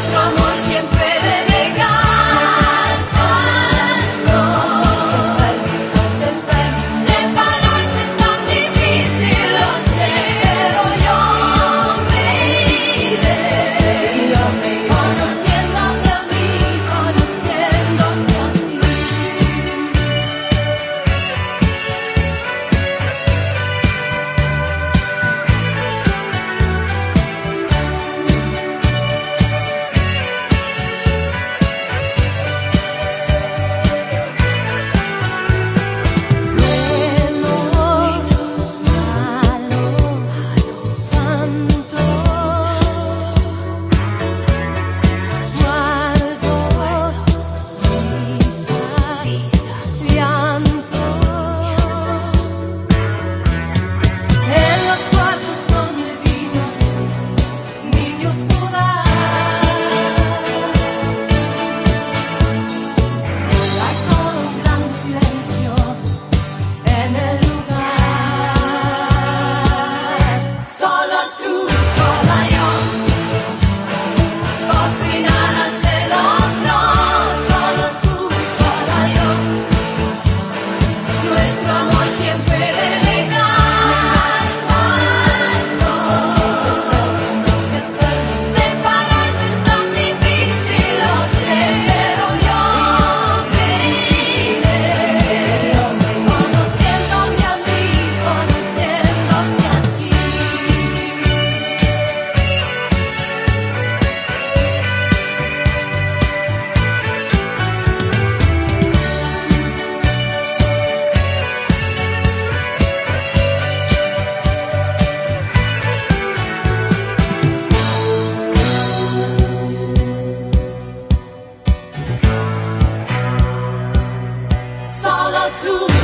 nuestro amor siempre. to me.